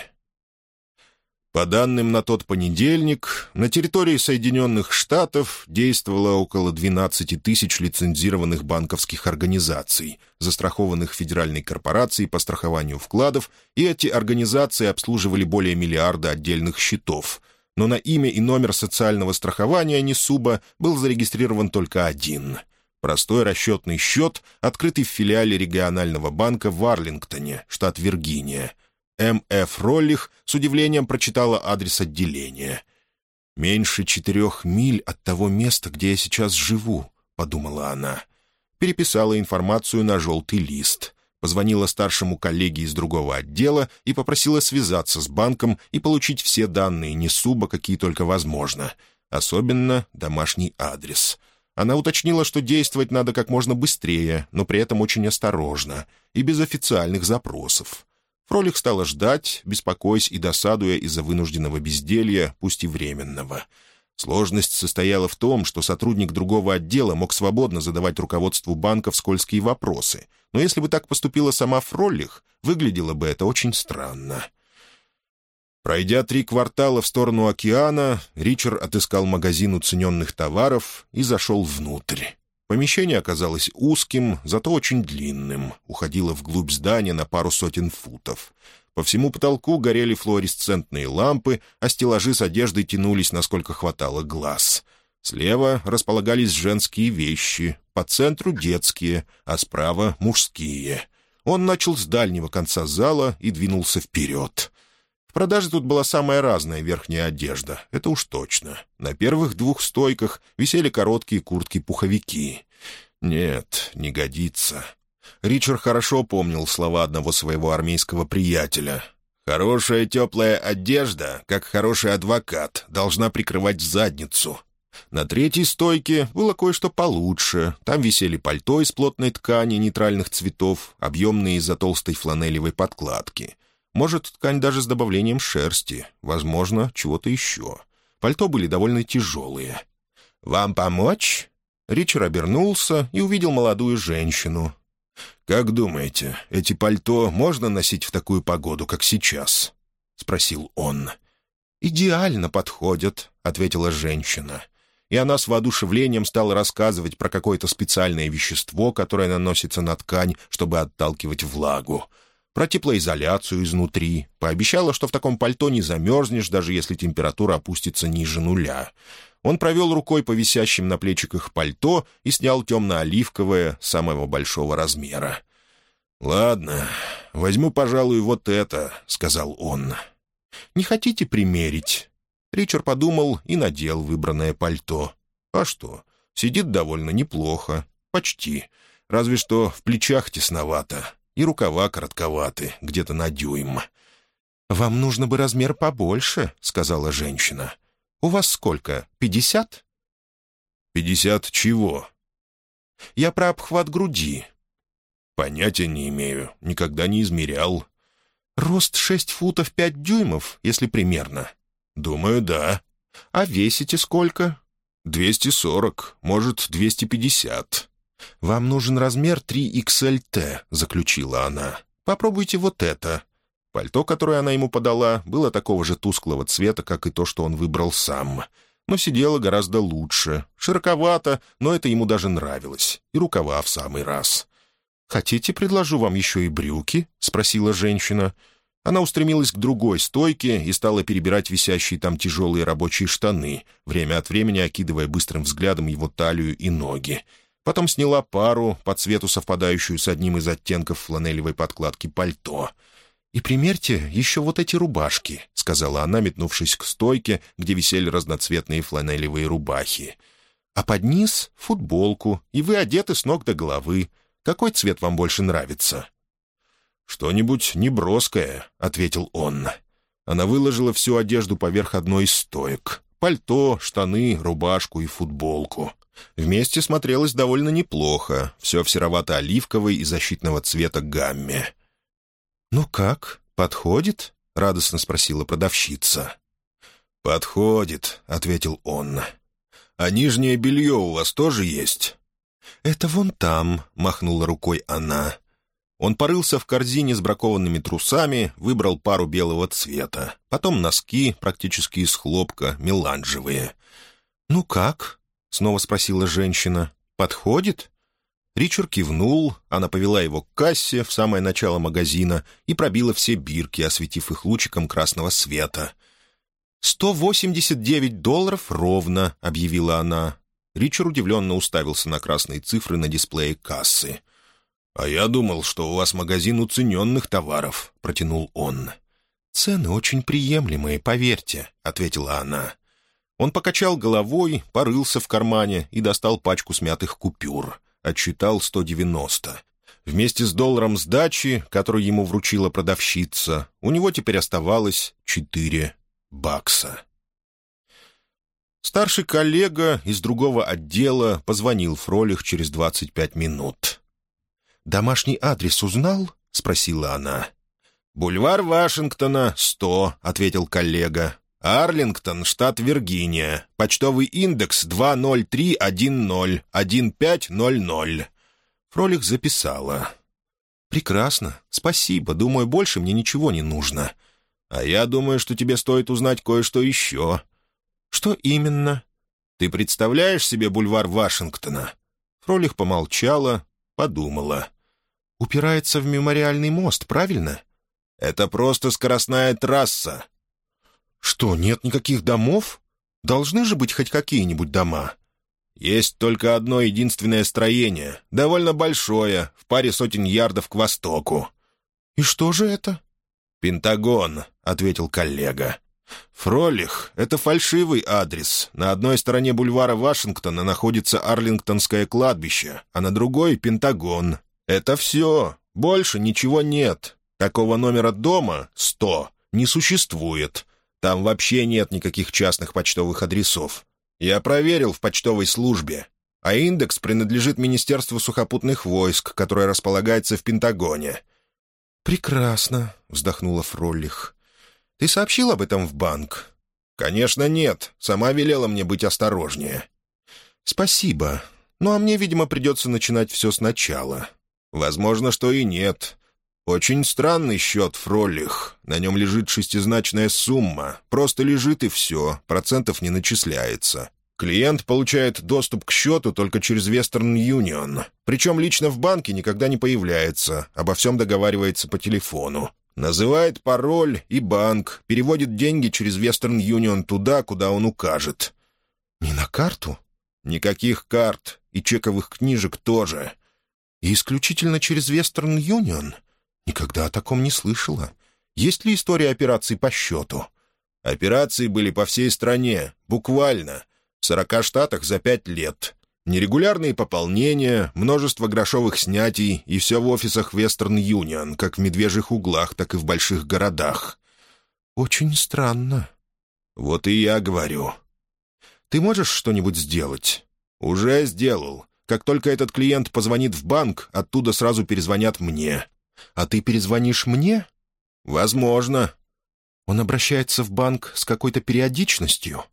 По данным на тот понедельник, на территории Соединенных Штатов действовало около 12 тысяч лицензированных банковских организаций, застрахованных Федеральной корпорацией по страхованию вкладов, и эти организации обслуживали более миллиарда отдельных счетов. Но на имя и номер социального страхования Несуба был зарегистрирован только один — простой расчетный счет, открытый в филиале регионального банка в Арлингтоне, штат Виргиния — М.Ф. Роллих с удивлением прочитала адрес отделения. «Меньше четырех миль от того места, где я сейчас живу», — подумала она. Переписала информацию на желтый лист. Позвонила старшему коллеге из другого отдела и попросила связаться с банком и получить все данные Несуба, какие только возможно. Особенно домашний адрес. Она уточнила, что действовать надо как можно быстрее, но при этом очень осторожно и без официальных запросов. Фролих стала ждать, беспокоясь и досадуя из-за вынужденного безделья, пусть и временного. Сложность состояла в том, что сотрудник другого отдела мог свободно задавать руководству банков скользкие вопросы, но если бы так поступила сама Фролих, выглядело бы это очень странно. Пройдя три квартала в сторону океана, Ричард отыскал магазин уцененных товаров и зашел внутрь. Помещение оказалось узким, зато очень длинным, уходило вглубь здания на пару сотен футов. По всему потолку горели флуоресцентные лампы, а стеллажи с одеждой тянулись, насколько хватало глаз. Слева располагались женские вещи, по центру — детские, а справа — мужские. Он начал с дальнего конца зала и двинулся вперед. В продаже тут была самая разная верхняя одежда, это уж точно. На первых двух стойках висели короткие куртки-пуховики. Нет, не годится. Ричард хорошо помнил слова одного своего армейского приятеля. «Хорошая теплая одежда, как хороший адвокат, должна прикрывать задницу». На третьей стойке было кое-что получше. Там висели пальто из плотной ткани нейтральных цветов, объемные из-за толстой фланелевой подкладки. Может, ткань даже с добавлением шерсти, возможно, чего-то еще. Пальто были довольно тяжелые. «Вам помочь?» Ричард обернулся и увидел молодую женщину. «Как думаете, эти пальто можно носить в такую погоду, как сейчас?» — спросил он. «Идеально подходят», — ответила женщина. И она с воодушевлением стала рассказывать про какое-то специальное вещество, которое наносится на ткань, чтобы отталкивать влагу про теплоизоляцию изнутри, пообещала, что в таком пальто не замерзнешь, даже если температура опустится ниже нуля. Он провел рукой по висящим на плечиках пальто и снял темно-оливковое, самого большого размера. «Ладно, возьму, пожалуй, вот это», — сказал он. «Не хотите примерить?» Ричард подумал и надел выбранное пальто. «А что, сидит довольно неплохо. Почти. Разве что в плечах тесновато и рукава коротковаты, где-то на дюйм. «Вам нужно бы размер побольше», — сказала женщина. «У вас сколько, пятьдесят?» «Пятьдесят чего?» «Я про обхват груди». «Понятия не имею, никогда не измерял». «Рост шесть футов пять дюймов, если примерно». «Думаю, да». «А весите сколько?» «Двести сорок, может, двести пятьдесят». «Вам нужен размер 3XLT», — заключила она. «Попробуйте вот это». Пальто, которое она ему подала, было такого же тусклого цвета, как и то, что он выбрал сам. Но сидело гораздо лучше. Широковато, но это ему даже нравилось. И рукава в самый раз. «Хотите, предложу вам еще и брюки?» — спросила женщина. Она устремилась к другой стойке и стала перебирать висящие там тяжелые рабочие штаны, время от времени окидывая быстрым взглядом его талию и ноги. Потом сняла пару, по цвету совпадающую с одним из оттенков фланелевой подкладки пальто. «И примерьте еще вот эти рубашки», — сказала она, метнувшись к стойке, где висели разноцветные фланелевые рубахи. «А под низ — футболку, и вы одеты с ног до головы. Какой цвет вам больше нравится?» «Что-нибудь неброское», — ответил он. Она выложила всю одежду поверх одной из стоек. Пальто, штаны, рубашку и футболку. Вместе смотрелось довольно неплохо, все в серовато-оливковой и защитного цвета гамме. «Ну как, подходит?» — радостно спросила продавщица. «Подходит», — ответил он. «А нижнее белье у вас тоже есть?» «Это вон там», — махнула рукой она. Он порылся в корзине с бракованными трусами, выбрал пару белого цвета, потом носки, практически из хлопка, меланжевые. «Ну как?» — снова спросила женщина. «Подходит?» Ричард кивнул, она повела его к кассе в самое начало магазина и пробила все бирки, осветив их лучиком красного света. «Сто восемьдесят девять долларов ровно», — объявила она. Ричард удивленно уставился на красные цифры на дисплее кассы. «А я думал, что у вас магазин уцененных товаров», — протянул он. «Цены очень приемлемые, поверьте», — ответила она. Он покачал головой, порылся в кармане и достал пачку смятых купюр. Отчитал 190. Вместе с долларом сдачи, которую ему вручила продавщица, у него теперь оставалось 4 бакса. Старший коллега из другого отдела позвонил Фролих через 25 минут. «Домашний адрес узнал?» — спросила она. «Бульвар Вашингтона, 100», — ответил коллега. Арлингтон, штат Виргиния. Почтовый индекс 20310-1500. Фролих записала. «Прекрасно. Спасибо. Думаю, больше мне ничего не нужно». «А я думаю, что тебе стоит узнать кое-что еще». «Что именно?» «Ты представляешь себе бульвар Вашингтона?» Фролих помолчала, подумала. «Упирается в мемориальный мост, правильно?» «Это просто скоростная трасса». «Что, нет никаких домов? Должны же быть хоть какие-нибудь дома». «Есть только одно единственное строение, довольно большое, в паре сотен ярдов к востоку». «И что же это?» «Пентагон», — ответил коллега. «Фролих — это фальшивый адрес. На одной стороне бульвара Вашингтона находится Арлингтонское кладбище, а на другой — Пентагон. Это все. Больше ничего нет. Такого номера дома — сто — не существует. Там вообще нет никаких частных почтовых адресов. Я проверил в почтовой службе. А индекс принадлежит Министерству сухопутных войск, которое располагается в Пентагоне». «Прекрасно», — вздохнула Фроллих. «Ты сообщил об этом в банк?» «Конечно нет. Сама велела мне быть осторожнее». «Спасибо. Ну а мне, видимо, придется начинать все сначала». «Возможно, что и нет. Очень странный счет, Фроллих. На нем лежит шестизначная сумма. Просто лежит и все, процентов не начисляется. Клиент получает доступ к счету только через Western Union. Причем лично в банке никогда не появляется, обо всем договаривается по телефону. Называет пароль и банк, переводит деньги через Western Union туда, куда он укажет. «Не на карту?» «Никаких карт. И чековых книжек тоже». «И исключительно через Western Union?» Никогда о таком не слышала. Есть ли история операций по счету? Операции были по всей стране, буквально. В сорока штатах за пять лет. Нерегулярные пополнения, множество грошовых снятий и все в офисах Western Union, как в медвежьих углах, так и в больших городах. Очень странно. Вот и я говорю. Ты можешь что-нибудь сделать? Уже сделал. Как только этот клиент позвонит в банк, оттуда сразу перезвонят мне. А ты перезвонишь мне? Возможно. Он обращается в банк с какой-то периодичностью?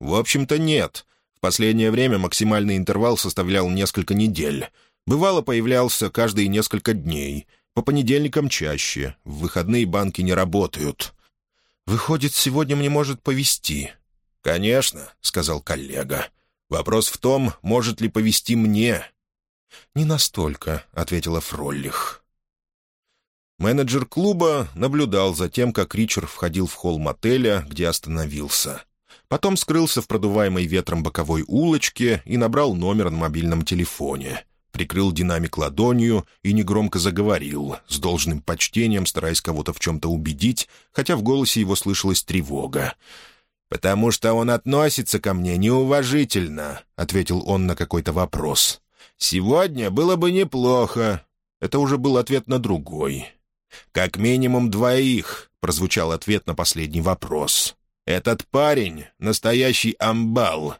В общем-то, нет. В последнее время максимальный интервал составлял несколько недель. Бывало, появлялся каждые несколько дней. По понедельникам чаще. В выходные банки не работают. «Выходит, сегодня мне может повезти». «Конечно», — сказал коллега. «Вопрос в том, может ли повезти мне». «Не настолько», — ответила Фроллих. Менеджер клуба наблюдал за тем, как Ричард входил в холл мотеля, где остановился. Потом скрылся в продуваемой ветром боковой улочке и набрал номер на мобильном телефоне. Прикрыл динамик ладонью и негромко заговорил, с должным почтением стараясь кого-то в чем-то убедить, хотя в голосе его слышалась тревога. «Потому что он относится ко мне неуважительно», — ответил он на какой-то вопрос. «Сегодня было бы неплохо». Это уже был ответ на другой. «Как минимум двоих», — прозвучал ответ на последний вопрос. «Этот парень — настоящий амбал».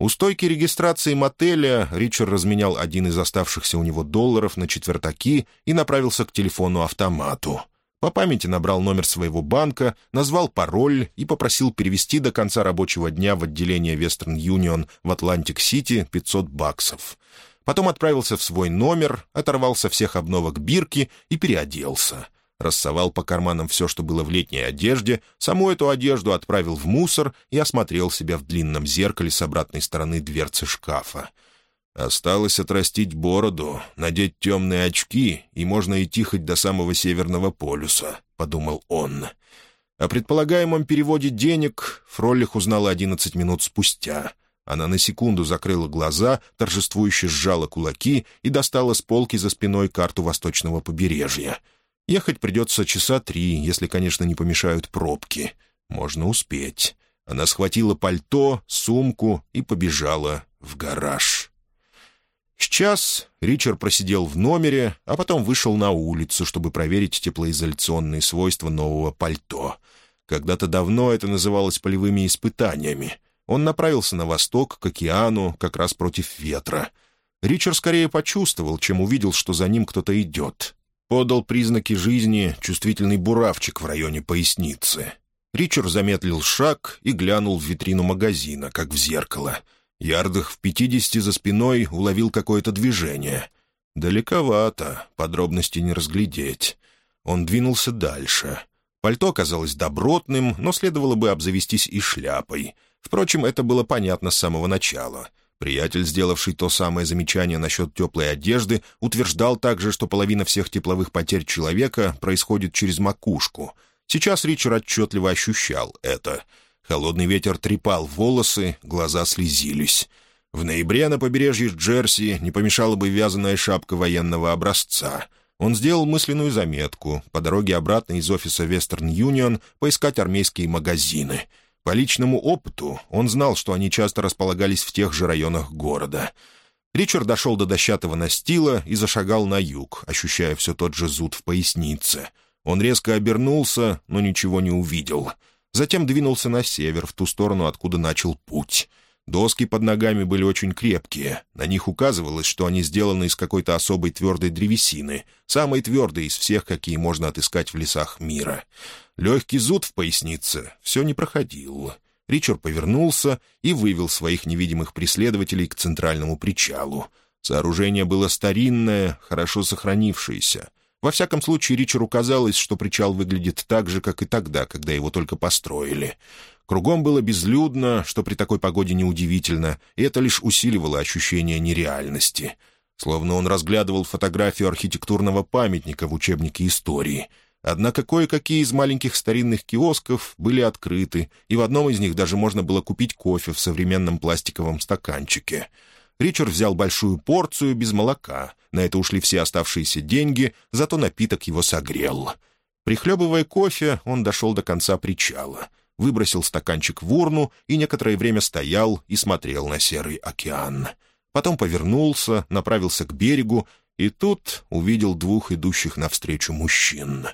У стойки регистрации мотеля Ричер разменял один из оставшихся у него долларов на четвертаки и направился к телефону-автомату. По памяти набрал номер своего банка, назвал пароль и попросил перевести до конца рабочего дня в отделение Western Union в Атлантик-Сити 500 баксов. Потом отправился в свой номер, оторвал со всех обновок бирки и переоделся. Рассовал по карманам все, что было в летней одежде, саму эту одежду отправил в мусор и осмотрел себя в длинном зеркале с обратной стороны дверцы шкафа. Осталось отрастить бороду, надеть темные очки, и можно идти хоть до самого Северного полюса, — подумал он. О предполагаемом переводе денег Фроллих узнала одиннадцать минут спустя — она на секунду закрыла глаза, торжествующе сжала кулаки и достала с полки за спиной карту восточного побережья. Ехать придется часа три, если, конечно, не помешают пробки. Можно успеть. Она схватила пальто, сумку и побежала в гараж. Сейчас Ричард просидел в номере, а потом вышел на улицу, чтобы проверить теплоизоляционные свойства нового пальто. Когда-то давно это называлось полевыми испытаниями — он направился на восток, к океану, как раз против ветра. Ричард скорее почувствовал, чем увидел, что за ним кто-то идет. Подал признаки жизни чувствительный буравчик в районе поясницы. Ричард замедлил шаг и глянул в витрину магазина, как в зеркало. Ярдах в пятидесяти за спиной уловил какое-то движение. Далековато, подробности не разглядеть. Он двинулся дальше. Пальто казалось добротным, но следовало бы обзавестись и шляпой. Впрочем, это было понятно с самого начала. Приятель, сделавший то самое замечание насчет теплой одежды, утверждал также, что половина всех тепловых потерь человека происходит через макушку. Сейчас Ричард отчетливо ощущал это. Холодный ветер трепал волосы, глаза слезились. В ноябре на побережье Джерси не помешала бы вязаная шапка военного образца. Он сделал мысленную заметку по дороге обратно из офиса Western Union поискать армейские магазины — по личному опыту он знал, что они часто располагались в тех же районах города. Ричард дошел до дощатого настила и зашагал на юг, ощущая все тот же зуд в пояснице. Он резко обернулся, но ничего не увидел. Затем двинулся на север, в ту сторону, откуда начал путь. Доски под ногами были очень крепкие. На них указывалось, что они сделаны из какой-то особой твердой древесины, самой твердой из всех, какие можно отыскать в лесах мира. Легкий зуд в пояснице все не проходил. Ричард повернулся и вывел своих невидимых преследователей к центральному причалу. Сооружение было старинное, хорошо сохранившееся. Во всяком случае, Ричарду казалось, что причал выглядит так же, как и тогда, когда его только построили. Кругом было безлюдно, что при такой погоде неудивительно, и это лишь усиливало ощущение нереальности. Словно он разглядывал фотографию архитектурного памятника в учебнике истории — Однако кое-какие из маленьких старинных киосков были открыты, и в одном из них даже можно было купить кофе в современном пластиковом стаканчике. Ричард взял большую порцию без молока. На это ушли все оставшиеся деньги, зато напиток его согрел. Прихлебывая кофе, он дошел до конца причала, выбросил стаканчик в урну и некоторое время стоял и смотрел на серый океан. Потом повернулся, направился к берегу и тут увидел двух идущих навстречу мужчин.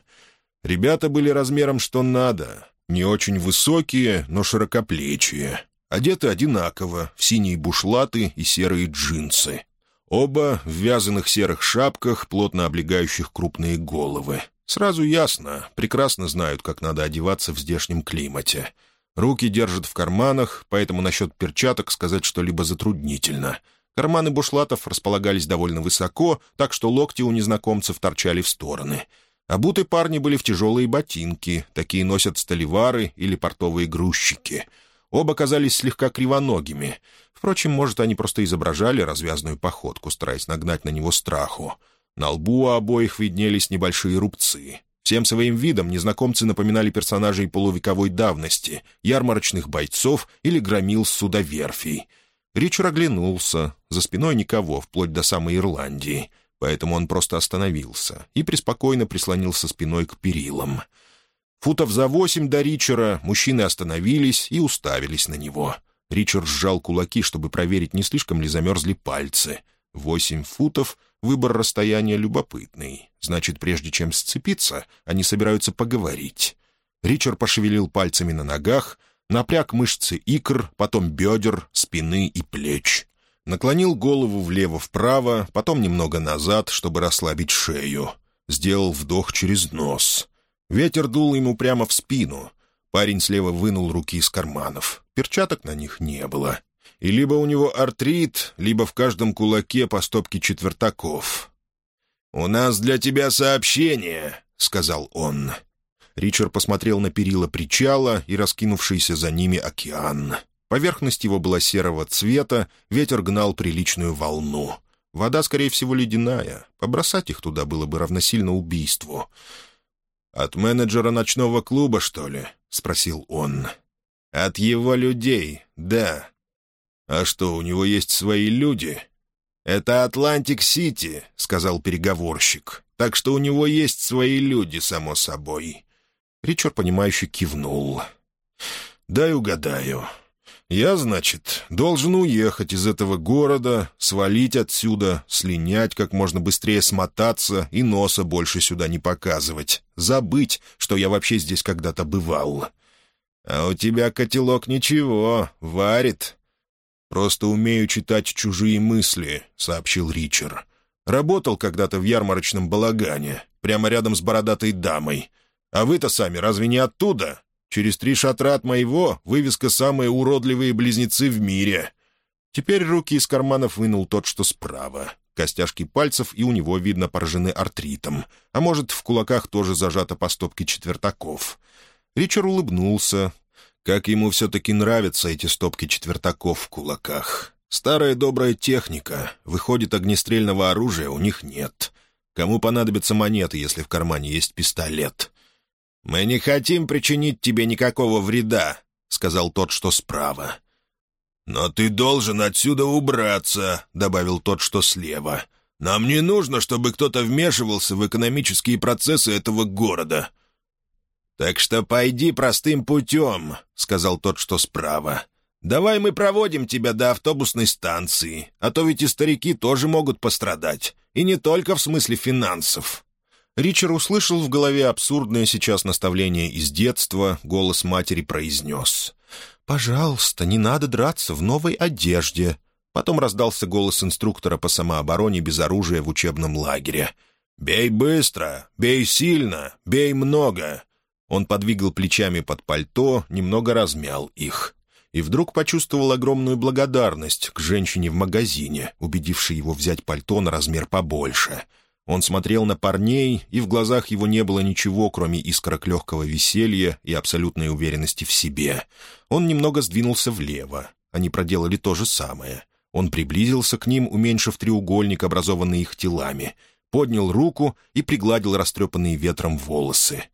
Ребята были размером что надо, не очень высокие, но широкоплечие. Одеты одинаково, в синие бушлаты и серые джинсы. Оба в вязаных серых шапках, плотно облегающих крупные головы. Сразу ясно, прекрасно знают, как надо одеваться в здешнем климате. Руки держат в карманах, поэтому насчет перчаток сказать что-либо затруднительно — Карманы бушлатов располагались довольно высоко, так что локти у незнакомцев торчали в стороны. Обуты парни были в тяжелые ботинки, такие носят столевары или портовые грузчики. Оба казались слегка кривоногими. Впрочем, может, они просто изображали развязную походку, стараясь нагнать на него страху. На лбу у обоих виднелись небольшие рубцы. Всем своим видом незнакомцы напоминали персонажей полувековой давности, ярмарочных бойцов или громил с судоверфий — Ричард оглянулся. За спиной никого, вплоть до самой Ирландии. Поэтому он просто остановился и преспокойно прислонился спиной к перилам. Футов за восемь до Ричера мужчины остановились и уставились на него. Ричард сжал кулаки, чтобы проверить, не слишком ли замерзли пальцы. Восемь футов — выбор расстояния любопытный. Значит, прежде чем сцепиться, они собираются поговорить. Ричард пошевелил пальцами на ногах — напряг мышцы икр, потом бедер, спины и плеч. Наклонил голову влево-вправо, потом немного назад, чтобы расслабить шею. Сделал вдох через нос. Ветер дул ему прямо в спину. Парень слева вынул руки из карманов. Перчаток на них не было. И либо у него артрит, либо в каждом кулаке по стопке четвертаков. «У нас для тебя сообщение», — сказал он. Ричард посмотрел на перила причала и раскинувшийся за ними океан. Поверхность его была серого цвета, ветер гнал приличную волну. Вода, скорее всего, ледяная. Побросать их туда было бы равносильно убийству. «От менеджера ночного клуба, что ли?» — спросил он. «От его людей, да. А что, у него есть свои люди?» «Это Атлантик-Сити», — сказал переговорщик. «Так что у него есть свои люди, само собой. Ричер понимающе кивнул. «Дай угадаю. Я, значит, должен уехать из этого города, свалить отсюда, слинять, как можно быстрее смотаться и носа больше сюда не показывать, забыть, что я вообще здесь когда-то бывал. А у тебя котелок ничего, варит». «Просто умею читать чужие мысли», — сообщил Ричард. «Работал когда-то в ярмарочном балагане, прямо рядом с бородатой дамой». А вы-то сами разве не оттуда? Через три шатра от моего вывеска «Самые уродливые близнецы в мире». Теперь руки из карманов вынул тот, что справа. Костяшки пальцев и у него, видно, поражены артритом. А может, в кулаках тоже зажато по стопке четвертаков. Ричард улыбнулся. Как ему все-таки нравятся эти стопки четвертаков в кулаках. Старая добрая техника. Выходит, огнестрельного оружия у них нет. Кому понадобятся монеты, если в кармане есть пистолет? «Мы не хотим причинить тебе никакого вреда», — сказал тот, что справа. «Но ты должен отсюда убраться», — добавил тот, что слева. «Нам не нужно, чтобы кто-то вмешивался в экономические процессы этого города». «Так что пойди простым путем», — сказал тот, что справа. «Давай мы проводим тебя до автобусной станции, а то ведь и старики тоже могут пострадать, и не только в смысле финансов». Ричард услышал в голове абсурдное сейчас наставление из детства, голос матери произнес. «Пожалуйста, не надо драться в новой одежде». Потом раздался голос инструктора по самообороне без оружия в учебном лагере. «Бей быстро, бей сильно, бей много». Он подвигал плечами под пальто, немного размял их. И вдруг почувствовал огромную благодарность к женщине в магазине, убедившей его взять пальто на размер побольше — он смотрел на парней, и в глазах его не было ничего, кроме искорок легкого веселья и абсолютной уверенности в себе. Он немного сдвинулся влево. Они проделали то же самое. Он приблизился к ним, уменьшив треугольник, образованный их телами, поднял руку и пригладил растрепанные ветром волосы.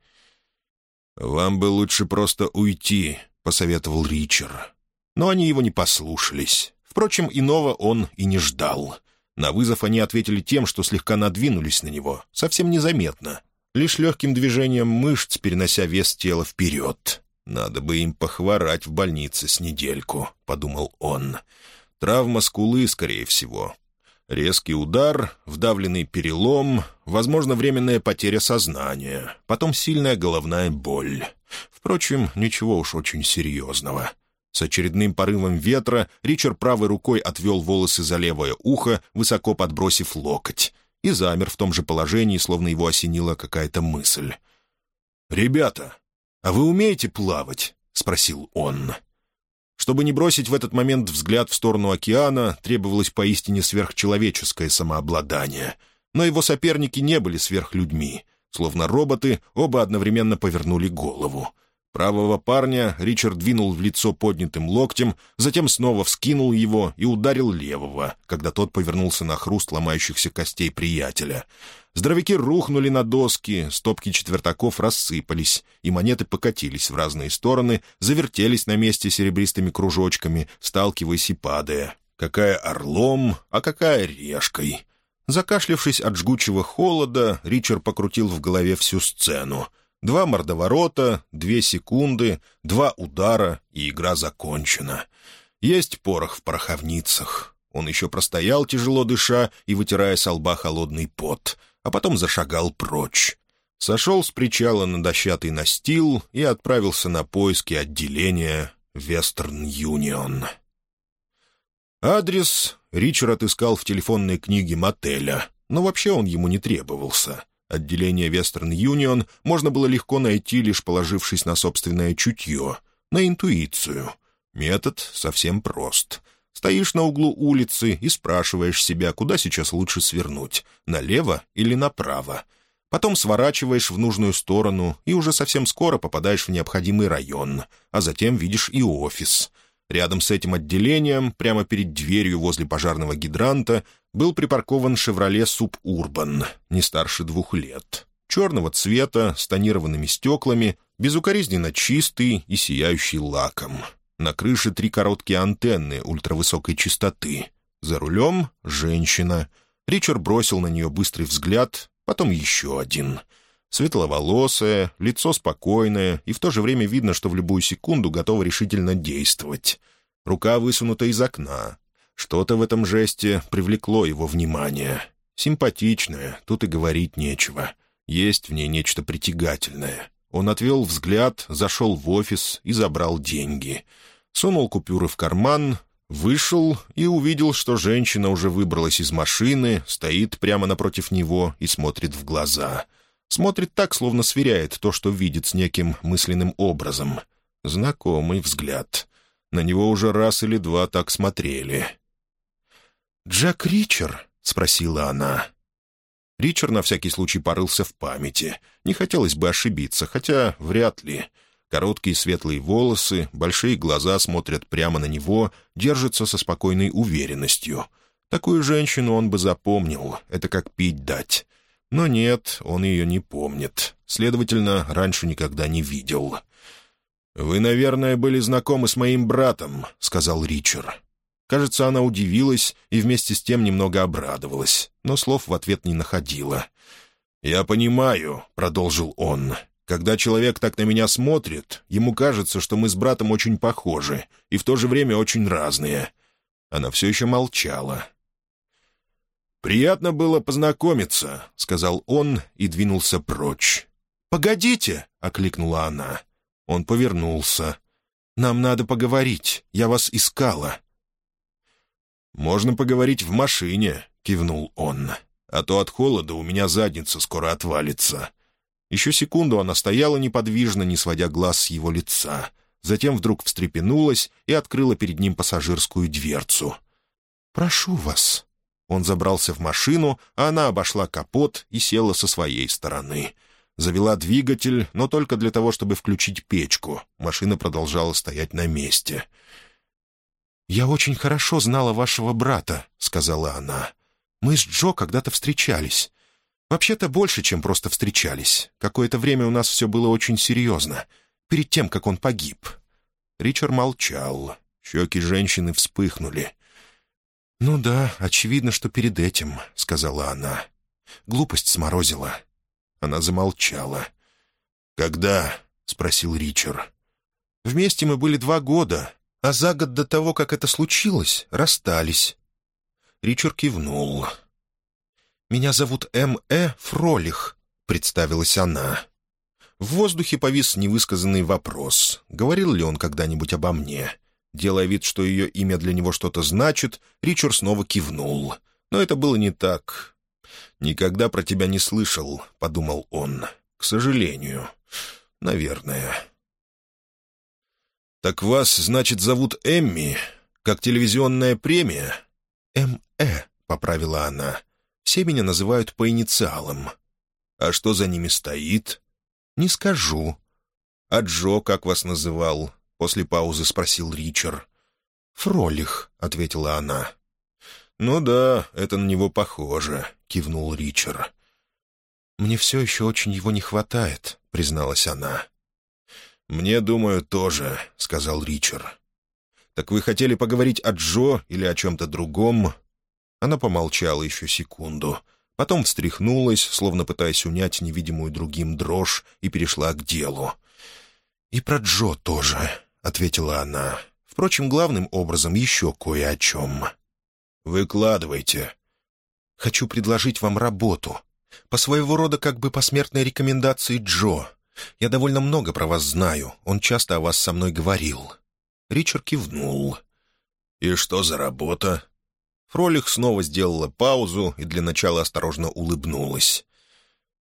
«Вам бы лучше просто уйти», — посоветовал Ричард. Но они его не послушались. Впрочем, иного он и не ждал. На вызов они ответили тем, что слегка надвинулись на него, совсем незаметно, лишь легким движением мышц, перенося вес тела вперед. «Надо бы им похворать в больнице с недельку», — подумал он. «Травма скулы, скорее всего. Резкий удар, вдавленный перелом, возможно, временная потеря сознания, потом сильная головная боль. Впрочем, ничего уж очень серьезного. С очередным порывом ветра Ричард правой рукой отвел волосы за левое ухо, высоко подбросив локоть, и замер в том же положении, словно его осенила какая-то мысль. «Ребята, а вы умеете плавать?» — спросил он. Чтобы не бросить в этот момент взгляд в сторону океана, требовалось поистине сверхчеловеческое самообладание. Но его соперники не были сверхлюдьми. Словно роботы, оба одновременно повернули голову. Правого парня Ричард двинул в лицо поднятым локтем, затем снова вскинул его и ударил левого, когда тот повернулся на хруст ломающихся костей приятеля. Здоровяки рухнули на доски, стопки четвертаков рассыпались, и монеты покатились в разные стороны, завертелись на месте серебристыми кружочками, сталкиваясь и падая. Какая орлом, а какая решкой. Закашлявшись от жгучего холода, Ричард покрутил в голове всю сцену — Два мордоворота, две секунды, два удара, и игра закончена. Есть порох в пороховницах. Он еще простоял, тяжело дыша и вытирая со лба холодный пот, а потом зашагал прочь. Сошел с причала на дощатый настил и отправился на поиски отделения «Вестерн Юнион». Адрес Ричард отыскал в телефонной книге мотеля, но вообще он ему не требовался. Отделение Вестерн Юнион можно было легко найти, лишь положившись на собственное чутье, на интуицию. Метод совсем прост. Стоишь на углу улицы и спрашиваешь себя, куда сейчас лучше свернуть, налево или направо. Потом сворачиваешь в нужную сторону и уже совсем скоро попадаешь в необходимый район, а затем видишь и офис. Рядом с этим отделением, прямо перед дверью возле пожарного гидранта, был припаркован «Шевроле Суб-Урбан», не старше двух лет. Черного цвета, с тонированными стеклами, безукоризненно чистый и сияющий лаком. На крыше три короткие антенны ультравысокой частоты. За рулем — женщина. Ричард бросил на нее быстрый взгляд, потом еще один. Светловолосая, лицо спокойное, и в то же время видно, что в любую секунду готова решительно действовать. Рука высунута из окна, что-то в этом жесте привлекло его внимание. Симпатичная, тут и говорить нечего. Есть в ней нечто притягательное. Он отвел взгляд, зашел в офис и забрал деньги. Сунул купюры в карман, вышел и увидел, что женщина уже выбралась из машины, стоит прямо напротив него и смотрит в глаза. Смотрит так, словно сверяет то, что видит с неким мысленным образом. Знакомый взгляд. На него уже раз или два так смотрели. «Джек Ричер?» — спросила она. Ричард на всякий случай порылся в памяти. Не хотелось бы ошибиться, хотя вряд ли. Короткие светлые волосы, большие глаза смотрят прямо на него, держатся со спокойной уверенностью. Такую женщину он бы запомнил, это как пить дать. Но нет, он ее не помнит. Следовательно, раньше никогда не видел. «Вы, наверное, были знакомы с моим братом», — сказал Ричард. Кажется, она удивилась и вместе с тем немного обрадовалась, но слов в ответ не находила. «Я понимаю», — продолжил он, — «когда человек так на меня смотрит, ему кажется, что мы с братом очень похожи и в то же время очень разные». Она все еще молчала. «Приятно было познакомиться», — сказал он и двинулся прочь. «Погодите!» — окликнула она. Он повернулся. «Нам надо поговорить. Я вас искала». «Можно поговорить в машине», — кивнул он. «А то от холода у меня задница скоро отвалится». Еще секунду она стояла неподвижно, не сводя глаз с его лица. Затем вдруг встрепенулась и открыла перед ним пассажирскую дверцу. «Прошу вас». Он забрался в машину, а она обошла капот и села со своей стороны — Завела двигатель, но только для того, чтобы включить печку. Машина продолжала стоять на месте. «Я очень хорошо знала вашего брата», — сказала она. «Мы с Джо когда-то встречались. Вообще-то больше, чем просто встречались. Какое-то время у нас все было очень серьезно. Перед тем, как он погиб». Ричард молчал. Щеки женщины вспыхнули. «Ну да, очевидно, что перед этим», — сказала она. «Глупость сморозила. Она замолчала. «Когда?» — спросил Ричард. «Вместе мы были два года, а за год до того, как это случилось, расстались». Ричард кивнул. «Меня зовут М.Э. Фролих», — представилась она. В воздухе повис невысказанный вопрос, говорил ли он когда-нибудь обо мне. Делая вид, что ее имя для него что-то значит, Ричард снова кивнул. Но это было не так. «Никогда про тебя не слышал», — подумал он. «К сожалению. Наверное». «Так вас, значит, зовут Эмми? Как телевизионная премия?» «М.Э.», — поправила она. «Все меня называют по инициалам». «А что за ними стоит?» «Не скажу». «А Джо как вас называл?» — после паузы спросил Ричард. «Фролих», — ответила она. «Ну да, это на него похоже», — кивнул Ричард. «Мне все еще очень его не хватает», — призналась она. «Мне, думаю, тоже», — сказал Ричард. «Так вы хотели поговорить о Джо или о чем-то другом?» Она помолчала еще секунду, потом встряхнулась, словно пытаясь унять невидимую другим дрожь, и перешла к делу. «И про Джо тоже», — ответила она. «Впрочем, главным образом еще кое о чем». «Выкладывайте». «Хочу предложить вам работу. По своего рода как бы посмертной рекомендации Джо. Я довольно много про вас знаю. Он часто о вас со мной говорил». Ричард кивнул. «И что за работа?» Фролих снова сделала паузу и для начала осторожно улыбнулась.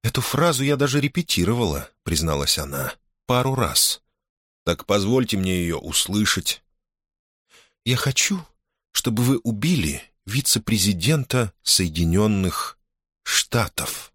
«Эту фразу я даже репетировала», — призналась она. «Пару раз». «Так позвольте мне ее услышать». «Я хочу, чтобы вы убили вице-президента Соединенных Штатов.